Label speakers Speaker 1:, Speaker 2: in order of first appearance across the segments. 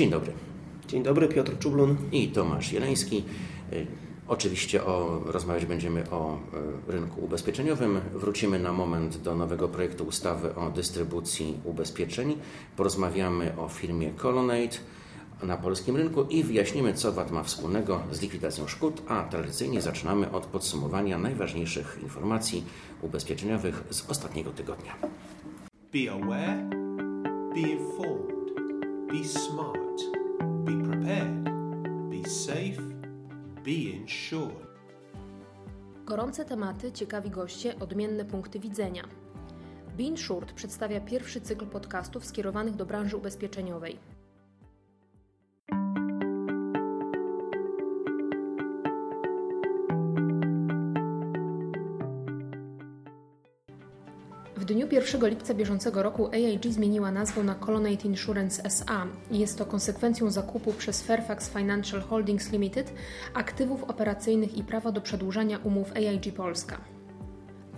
Speaker 1: Dzień dobry.
Speaker 2: Dzień dobry, Piotr Czublun
Speaker 1: i Tomasz Jeleński. Y, oczywiście o, rozmawiać będziemy o y, rynku ubezpieczeniowym. Wrócimy na moment do nowego projektu ustawy o dystrybucji ubezpieczeń. Porozmawiamy o firmie Colonnade na polskim rynku i wyjaśnimy, co VAT ma wspólnego z likwidacją szkód, a tradycyjnie zaczynamy od podsumowania najważniejszych informacji ubezpieczeniowych z ostatniego tygodnia. Be aware, be informed, be smart, be prepared, be safe, be insured. Gorące tematy, ciekawi goście, odmienne punkty widzenia. Be Insured przedstawia pierwszy cykl podcastów skierowanych do branży ubezpieczeniowej. 1 lipca bieżącego roku AIG zmieniła nazwę na Colonnade Insurance SA. Jest to konsekwencją zakupu przez Fairfax Financial Holdings Limited aktywów operacyjnych i prawa do przedłużania umów AIG Polska.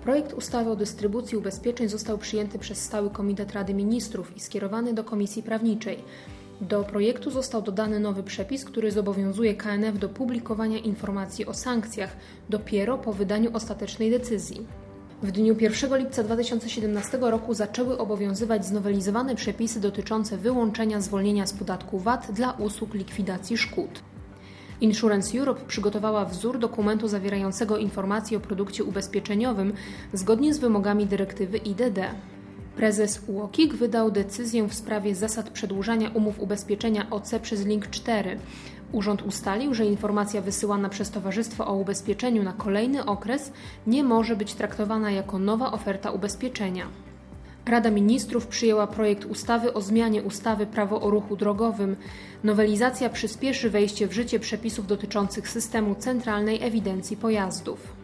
Speaker 1: Projekt ustawy o dystrybucji ubezpieczeń został przyjęty przez Stały Komitet Rady Ministrów i skierowany do Komisji Prawniczej. Do projektu został dodany nowy przepis, który zobowiązuje KNF do publikowania informacji o sankcjach dopiero po wydaniu ostatecznej decyzji. W dniu 1 lipca 2017 roku zaczęły obowiązywać znowelizowane przepisy dotyczące wyłączenia zwolnienia z podatku VAT dla usług likwidacji szkód. Insurance Europe przygotowała wzór dokumentu zawierającego informacje o produkcie ubezpieczeniowym zgodnie z wymogami dyrektywy IDD. Prezes UOKiK wydał decyzję w sprawie zasad przedłużania umów ubezpieczenia OC przez link 4. Urząd ustalił, że informacja wysyłana przez Towarzystwo o Ubezpieczeniu na kolejny okres nie może być traktowana jako nowa oferta ubezpieczenia. Rada Ministrów przyjęła projekt ustawy o zmianie ustawy Prawo o ruchu drogowym. Nowelizacja przyspieszy wejście w życie przepisów dotyczących systemu centralnej ewidencji pojazdów.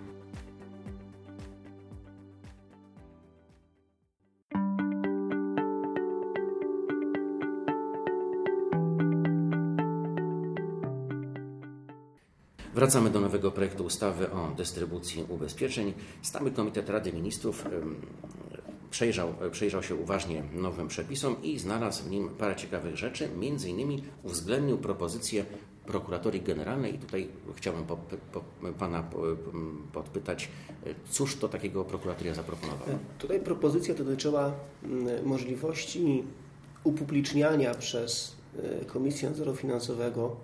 Speaker 1: Wracamy do nowego projektu ustawy o dystrybucji ubezpieczeń. Stały Komitet Rady Ministrów przejrzał, przejrzał się uważnie nowym przepisom i znalazł w nim parę ciekawych rzeczy. Między innymi uwzględnił propozycję prokuratorii generalnej i tutaj chciałbym po, po, Pana podpytać, cóż to takiego prokuratoria zaproponowała?
Speaker 2: Tutaj propozycja dotyczyła możliwości upubliczniania przez e, Komisję Nadzoru Finansowego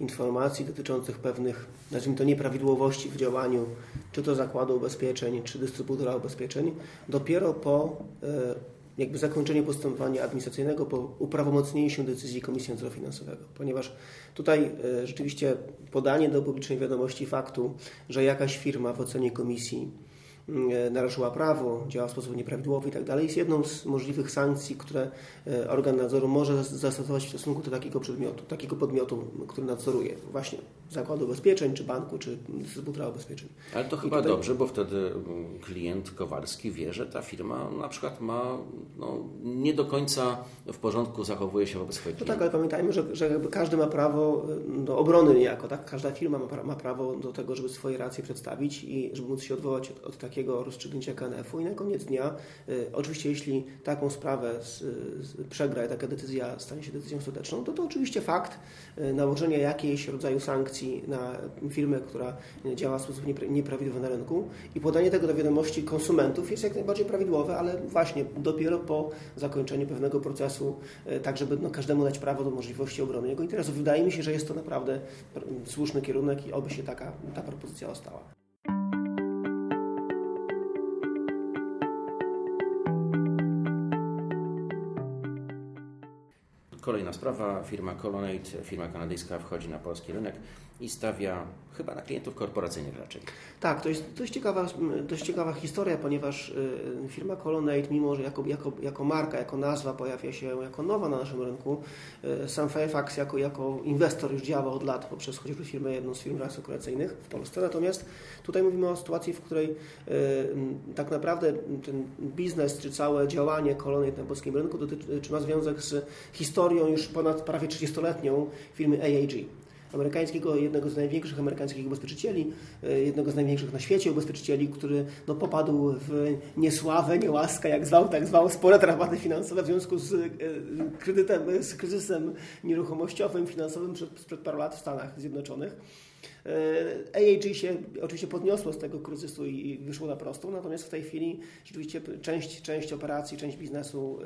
Speaker 2: informacji dotyczących pewnych, nazwijmy to, nieprawidłowości w działaniu, czy to zakładu ubezpieczeń, czy dystrybutora ubezpieczeń, dopiero po e, jakby zakończeniu postępowania administracyjnego, po uprawomocnieniu decyzji Komisji Nadzoru Finansowego. Ponieważ tutaj e, rzeczywiście podanie do publicznej wiadomości faktu, że jakaś firma w ocenie komisji naruszyła prawo, działa w sposób nieprawidłowy itd. Tak jest jedną z możliwych sankcji, które e, organ nadzoru może zastosować w stosunku do takiego przedmiotu, takiego podmiotu, który nadzoruje. Właśnie zakładu ubezpieczeń, czy banku, czy dystrybutora ubezpieczeń.
Speaker 1: Ale to chyba tutaj... dobrze, bo wtedy mm, klient Kowalski wie, że ta firma na przykład ma no, nie do końca w porządku zachowuje się wobec swoich
Speaker 2: No tak, ale pamiętajmy, że, że każdy ma prawo y, do obrony niejako, tak? Każda firma ma, ma prawo do tego, żeby swoje racje przedstawić i żeby móc się odwołać od, od takiego rozstrzygnięcia KNF-u i na koniec dnia, y, oczywiście jeśli taką sprawę przegra i taka decyzja stanie się decyzją ostateczną, to to oczywiście fakt y, nałożenia jakiejś rodzaju sankcji na firmę, która działa w sposób nieprawidłowy na rynku i podanie tego do wiadomości konsumentów jest jak najbardziej prawidłowe, ale właśnie dopiero po zakończeniu pewnego procesu, e, tak żeby no, każdemu dać prawo do możliwości obrony jego interesów. Wydaje mi się, że jest to naprawdę słuszny kierunek i oby się taka ta propozycja ostała.
Speaker 1: Kolejna sprawa, firma Colonnade, firma kanadyjska wchodzi na polski rynek i stawia chyba na klientów korporacyjnych raczej.
Speaker 2: Tak, to jest dość ciekawa, dość ciekawa historia, ponieważ y, firma Colonnade, mimo że jako, jako, jako marka, jako nazwa pojawia się jako nowa na naszym rynku, y, sam Fairfax jako, jako inwestor już działa od lat poprzez chociażby firmę, jedną z firm reasekuracyjnych w Polsce. Natomiast tutaj mówimy o sytuacji, w której y, tak naprawdę ten biznes czy całe działanie Colonnade na polskim rynku dotyczy, czy ma związek z historią już ponad prawie 30-letnią firmy AAG. Amerykańskiego, jednego z największych amerykańskich ubezpieczycieli, e, jednego z największych na świecie ubezpieczycieli, który no, popadł w niesławę, niełaskę, jak zwał, tak zwał, spore tarapaty finansowe w związku z e, kredytem, z kryzysem nieruchomościowym, finansowym przed, sprzed paru lat w Stanach Zjednoczonych. E, AAG się oczywiście podniosło z tego kryzysu i wyszło na prostą, natomiast w tej chwili rzeczywiście część, część operacji, część biznesu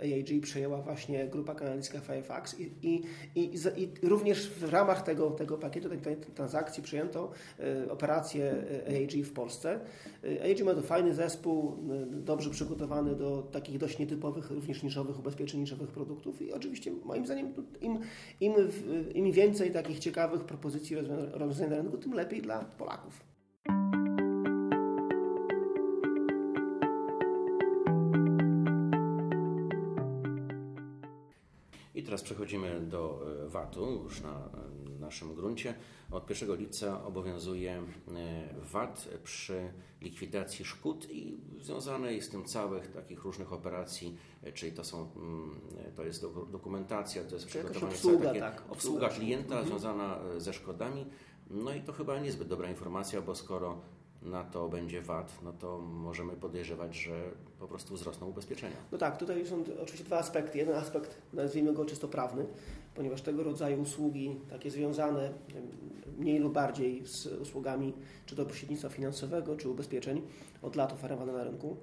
Speaker 2: e, AAG przejęła właśnie grupa kanadyjska Fairfax i, i, i, i również w ramach tego, tego pakietu, tej, tej transakcji przyjęto e, operację AAG w Polsce. AAG ma to fajny zespół, dobrze przygotowany do takich dość nietypowych, również niszowych ubezpieczeń, niszowych produktów i oczywiście moim zdaniem im, im, im więcej takich ciekawych propozycji rozwiązań na rynku, tym lepiej dla Polaków.
Speaker 3: I teraz przechodzimy do e, VAT-u już na e, naszym gruncie. Od 1 lipca obowiązuje e, VAT przy likwidacji szkód i związane jest z tym całych takich różnych operacji, czyli to są, mm, to jest dokumentacja, to jest przygotowanie
Speaker 2: obsługa, takie, tak,
Speaker 3: obsługa klienta mhm. związana ze szkodami. No i to chyba niezbyt dobra informacja, bo skoro na to będzie VAT, no to możemy podejrzewać, że po prostu wzrosną ubezpieczenia.
Speaker 2: No tak, tutaj są oczywiście dwa aspekty. Jeden aspekt, nazwijmy go czysto prawny, ponieważ tego rodzaju usługi, takie związane mniej lub bardziej z usługami czy to pośrednictwa finansowego, czy ubezpieczeń, od lat oferowane na rynku,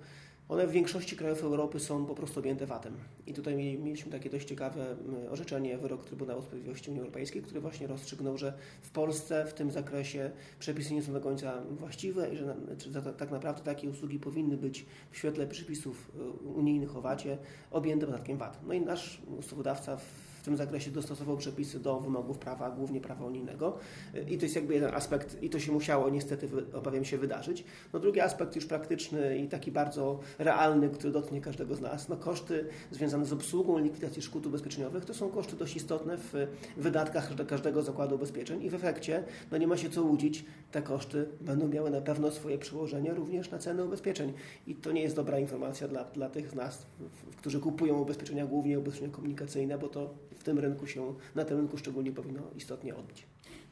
Speaker 2: one w większości krajów Europy są po prostu objęte VAT-em. I tutaj mieliśmy takie dość ciekawe orzeczenie, wyrok Trybunału Sprawiedliwości Unii Europejskiej, który właśnie rozstrzygnął, że w Polsce w tym zakresie przepisy nie są do końca właściwe i że tak naprawdę takie usługi powinny być w świetle przepisów y, unijnych o VAT-ie objęte podatkiem VAT. No i nasz ustawodawca w tym zakresie dostosował przepisy do wymogów prawa, głównie prawa unijnego. I to jest jakby jeden aspekt, i to się musiało niestety, obawiam się, wydarzyć. No drugi aspekt już praktyczny i taki bardzo realny, który dotknie każdego z nas. No koszty związane z obsługą likwidacji szkód ubezpieczeniowych to są koszty dość istotne w wydatkach każdego zakładu ubezpieczeń i w efekcie, no nie ma się co łudzić, te koszty będą miały na pewno swoje przełożenie również na ceny ubezpieczeń. I to nie jest dobra informacja dla, dla tych z nas, którzy kupują ubezpieczenia, głównie ubezpieczenia komunikacyjne, bo to w tym rynku się, na tym rynku szczególnie powinno istotnie odbić.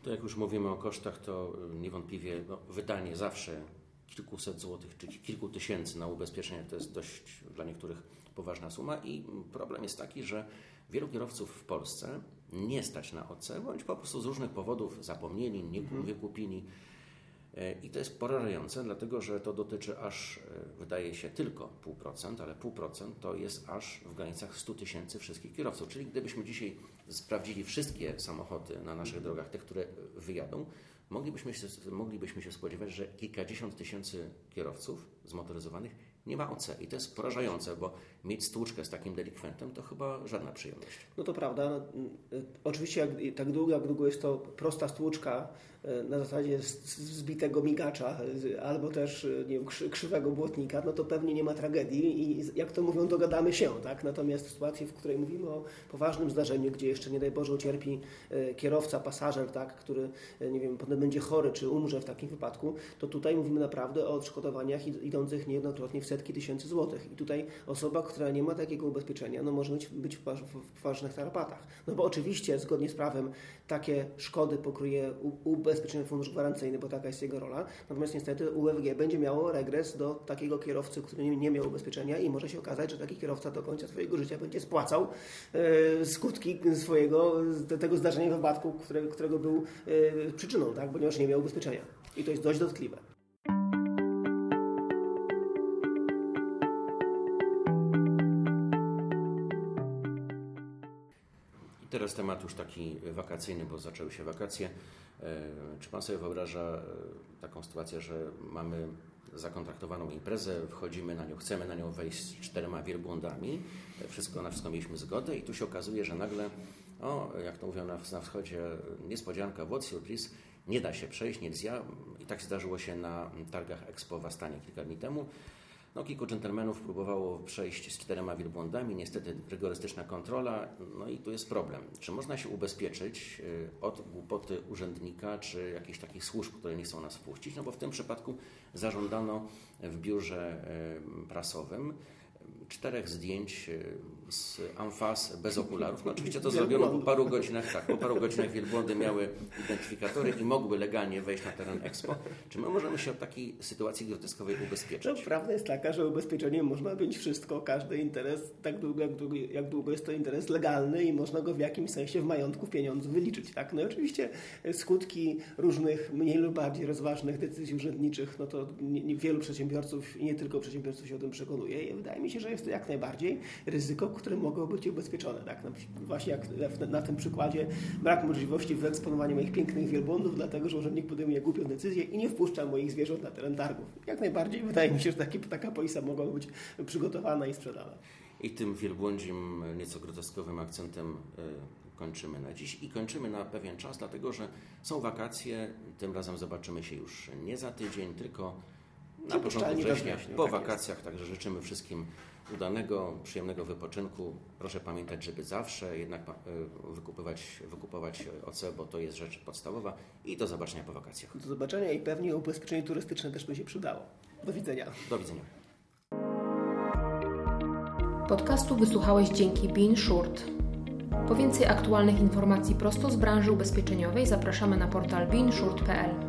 Speaker 3: To jak już mówimy o kosztach, to niewątpliwie no, wydanie zawsze kilkuset złotych czy kilku tysięcy na ubezpieczenie to jest dość dla niektórych poważna suma i problem jest taki, że wielu kierowców w Polsce nie stać na OC, bądź po prostu z różnych powodów zapomnieli, nie mhm. wykupili. E, I to jest porażające, dlatego że to dotyczy aż, e, wydaje się, tylko 0,5%, ale 0,5% to jest aż w granicach 100 tysięcy wszystkich kierowców. Czyli gdybyśmy dzisiaj sprawdzili wszystkie samochody na naszych drogach, te, które wyjadą, moglibyśmy się, moglibyśmy się spodziewać, że kilkadziesiąt tysięcy kierowców zmotoryzowanych nie ma OC. I to jest porażające, bo mieć stłuczkę z takim delikwentem to chyba żadna przyjemność.
Speaker 2: No to prawda. No, y, oczywiście jak, tak długo, jak długo jest to prosta stłuczka y, na zasadzie zbitego migacza albo też nie wiem, krzywego błotnika, no to pewnie nie ma tragedii i jak to mówią, dogadamy się. Tak? Natomiast w sytuacji, w której mówimy o poważnym zdarzeniu, gdzie jeszcze nie daj Boże ucierpi kierowca, pasażer, tak, który nie wiem, potem będzie chory czy umrze w takim wypadku, to tutaj mówimy naprawdę o odszkodowaniach idących niejednokrotnie w setki tysięcy złotych. I tutaj osoba, która nie ma takiego ubezpieczenia, no może być, być w, poważnych tarapatach. No bo oczywiście, zgodnie z prawem, takie szkody pokryje ubezpieczenie fundusz gwarancyjny, bo taka jest jego rola. Natomiast niestety UFG będzie miało regres do takiego kierowcy, który nie, miał ubezpieczenia i może się okazać, że taki kierowca do końca swojego życia będzie spłacał e, skutki swojego, tego zdarzenia wypadku, które, którego był e, przyczyną, tak? ponieważ nie miał ubezpieczenia. I to jest dość dotkliwe.
Speaker 3: Teraz temat już taki wakacyjny, bo zaczęły się wakacje. E, czy Pan sobie wyobraża e, taką sytuację, że mamy zakontraktowaną imprezę, wchodzimy na nią, chcemy na nią wejść z czterema wielbłądami, e, wszystko, na wszystko mieliśmy zgodę i tu się okazuje, że nagle, o, jak to mówią na, na wschodzie, niespodzianka, what's surprise, nie da się przejść, nie zja. I tak zdarzyło się na targach Expo w Astanie kilka dni temu. No, kilku dżentelmenów próbowało przejść z czterema wielbłądami, niestety rygorystyczna kontrola, no i tu jest problem. Czy można się ubezpieczyć y, od głupoty urzędnika, czy jakichś takich służb, które nie chcą nas wpuścić? No bo w tym przypadku zażądano w biurze y, prasowym czterech zdjęć e, z amfas bez okularów. No, oczywiście to zrobiono po paru godzinach, tak, po paru godzinach wielbłądy miały identyfikatory i mogły legalnie wejść na teren Expo. Czy my możemy się od takiej sytuacji groteskowej ubezpieczyć?
Speaker 2: No, prawda jest taka, że ubezpieczeniem można być wszystko, każdy interes, tak długo jak, długo jak długo jest to interes legalny i można go w jakimś sensie w majątku, pieniądzu wyliczyć. Tak? No i oczywiście skutki różnych mniej lub bardziej rozważnych decyzji urzędniczych, no to nie, nie, wielu przedsiębiorców i nie tylko przedsiębiorców się o tym przekonuje i wydaje mi się, że jest to jak najbardziej ryzyko, które mogło być ubezpieczone. Tak? Właśnie jak na, na, tym przykładzie brak możliwości wyeksponowania moich pięknych wielbłądów, dlatego że urzędnik podejmuje głupią decyzję i nie wpuszcza moich zwierząt na teren targów. Jak najbardziej wydaje mi się, że taki, taka polisa mogła być przygotowana i sprzedana.
Speaker 3: I tym wielbłądzim, nieco groteskowym akcentem y, kończymy na dziś i kończymy na pewien czas, dlatego że są wakacje. Tym razem zobaczymy się już nie za tydzień, tylko na początku września, po tak wakacjach. Jest. Także życzymy wszystkim udanego, przyjemnego wypoczynku. Proszę pamiętać, żeby zawsze jednak wykupywać, wykupować OC, bo to jest rzecz podstawowa i do zobaczenia po wakacjach.
Speaker 2: Do zobaczenia i pewnie ubezpieczenie turystyczne też by się przydało. Do widzenia.
Speaker 3: Do widzenia.
Speaker 1: Podcastu wysłuchałeś dzięki Bean Short. Po więcej aktualnych informacji prosto z branży ubezpieczeniowej zapraszamy na portal beanshort.pl.